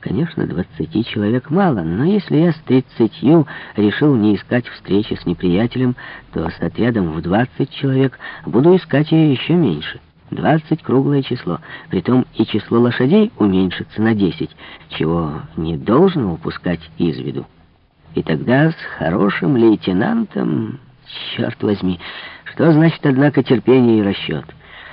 Конечно, двадцати человек мало, но если я с тридцатью решил не искать встречи с неприятелем, то с отрядом в двадцать человек буду искать ее еще меньше. Двадцать — круглое число. Притом и число лошадей уменьшится на десять, чего не должно упускать из виду. И тогда с хорошим лейтенантом... Черт возьми, что значит, однако, терпение и расчет?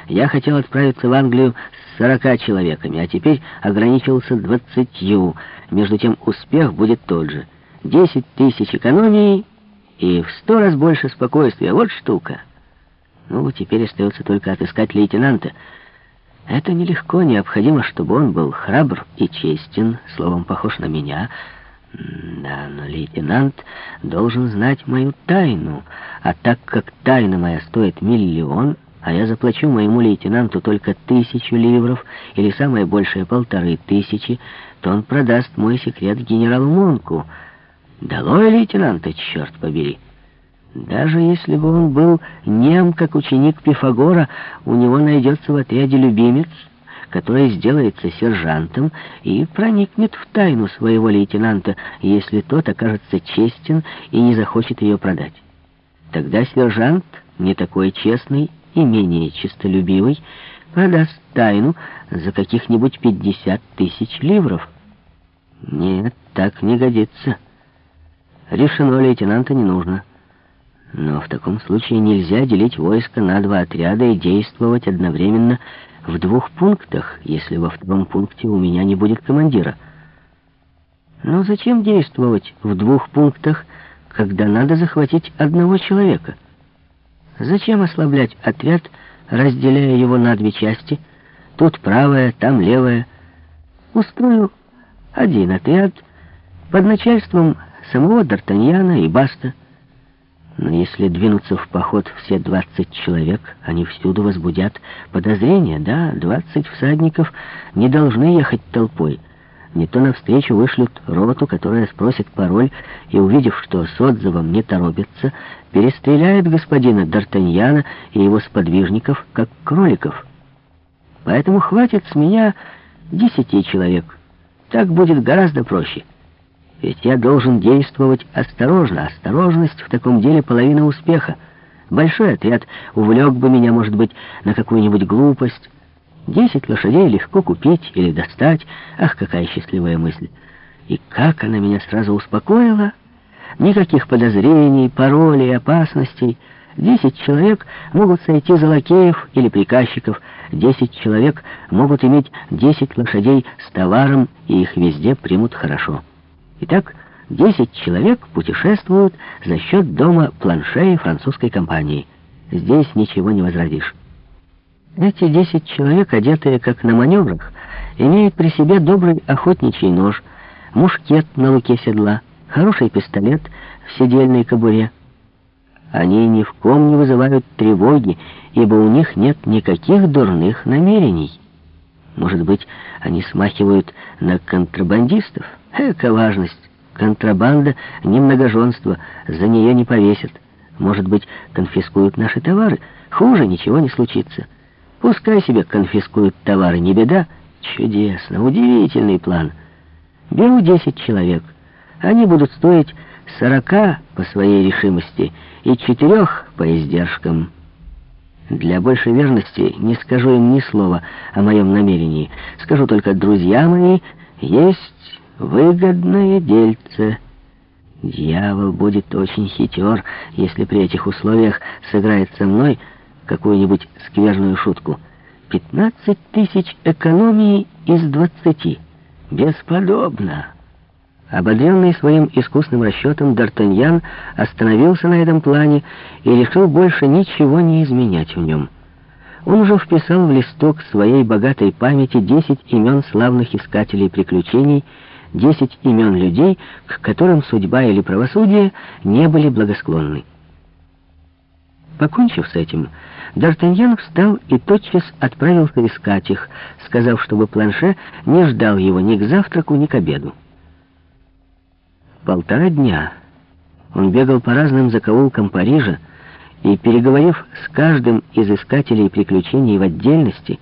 Я хотел отправиться в Англию с сорока человеками, а теперь ограничился двадцатью. Между тем успех будет тот же. Десять тысяч экономии и в сто раз больше спокойствия. Вот штука. Ну, теперь остается только отыскать лейтенанта. Это нелегко, необходимо, чтобы он был храбр и честен, словом, похож на меня. Да, но лейтенант должен знать мою тайну, а так как тайна моя стоит миллион а я заплачу моему лейтенанту только тысячу ливров или самое большее полторы тысячи, то он продаст мой секрет генералу Монку. Долой лейтенанта, черт побери! Даже если бы он был нем, как ученик Пифагора, у него найдется в отряде любимец, который сделается сержантом и проникнет в тайну своего лейтенанта, если тот окажется честен и не захочет ее продать. Тогда сержант, не такой честный, и менее честолюбивый продаст тайну за каких-нибудь пятьдесят тысяч ливров. Нет, так не годится. Решено, лейтенанта не нужно. Но в таком случае нельзя делить войско на два отряда и действовать одновременно в двух пунктах, если во втором пункте у меня не будет командира. Но зачем действовать в двух пунктах, когда надо захватить одного человека? Зачем ослаблять отряд, разделяя его на две части? Тут правая, там левая. Устрою один отряд под начальством самого Д'Артаньяна и Баста. Но если двинуться в поход все двадцать человек, они всюду возбудят подозрения, да? Двадцать всадников не должны ехать толпой. Не то навстречу вышлют роту, которая спросит пароль, и, увидев, что с отзывом не торопится, перестреляет господина Д'Артаньяна и его сподвижников, как кроликов. Поэтому хватит с меня десяти человек. Так будет гораздо проще. Ведь я должен действовать осторожно. Осторожность в таком деле половина успеха. Большой отряд увлек бы меня, может быть, на какую-нибудь глупость, Десять лошадей легко купить или достать. Ах, какая счастливая мысль! И как она меня сразу успокоила! Никаких подозрений, паролей, опасностей. Десять человек могут сойти за лакеев или приказчиков. Десять человек могут иметь десять лошадей с товаром, и их везде примут хорошо. Итак, десять человек путешествуют за счет дома планшея французской компании. Здесь ничего не возразишь. Эти десять человек, одетые как на маневрах, имеют при себе добрый охотничий нож, мушкет на луке седла, хороший пистолет в седельной кобуре. Они ни в ком не вызывают тревоги, ибо у них нет никаких дурных намерений. Может быть, они смахивают на контрабандистов? Эка важность! Контрабанда — не многоженство, за нее не повесят. Может быть, конфискуют наши товары? Хуже ничего не случится. Пускай себе конфискуют товары, не беда. Чудесно, удивительный план. Беру десять человек. Они будут стоить сорока по своей решимости и четырех по издержкам. Для большей верности не скажу им ни слова о моем намерении. Скажу только, друзья мои, есть выгодное дельце. Дьявол будет очень хитер, если при этих условиях сыграет со мной какую-нибудь скверную шутку. Пятнадцать тысяч экономии из двадцати. Бесподобно. Ободренный своим искусным расчетом, Д'Артаньян остановился на этом плане и решил больше ничего не изменять в нем. Он уже вписал в листок своей богатой памяти десять имен славных искателей приключений, десять имен людей, к которым судьба или правосудие не были благосклонны. Покончив с этим, Д'Артаньян встал и тотчас отправился искать их, сказав, чтобы Планше не ждал его ни к завтраку, ни к обеду. Полтора дня он бегал по разным закоулкам Парижа и, переговорив с каждым из искателей приключений в отдельности,